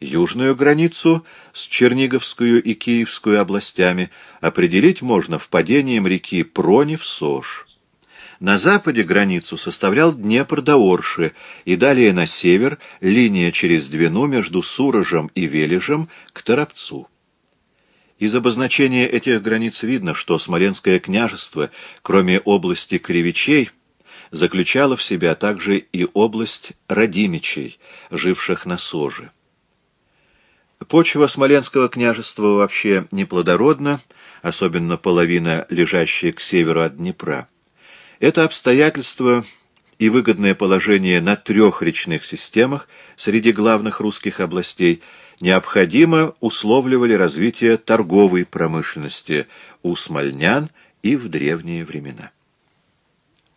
Южную границу с Черниговскую и Киевскую областями определить можно впадением реки Прони в Сож. На западе границу составлял Днепр до Орши, и далее на север линия через Двину между Сурожем и Вележем к Торопцу. Из обозначения этих границ видно, что Смоленское княжество, кроме области Кривичей, заключало в себя также и область Радимичей, живших на Соже. Почва Смоленского княжества вообще неплодородна, особенно половина, лежащая к северу от Днепра. Это обстоятельство и выгодное положение на трех речных системах среди главных русских областей необходимо условливали развитие торговой промышленности у смольнян и в древние времена.